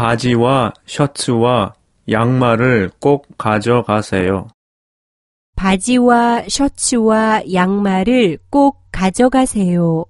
바지와 셔츠와 양말을 꼭 가져가세요. 바지와 셔츠와 양말을 꼭 가져가세요.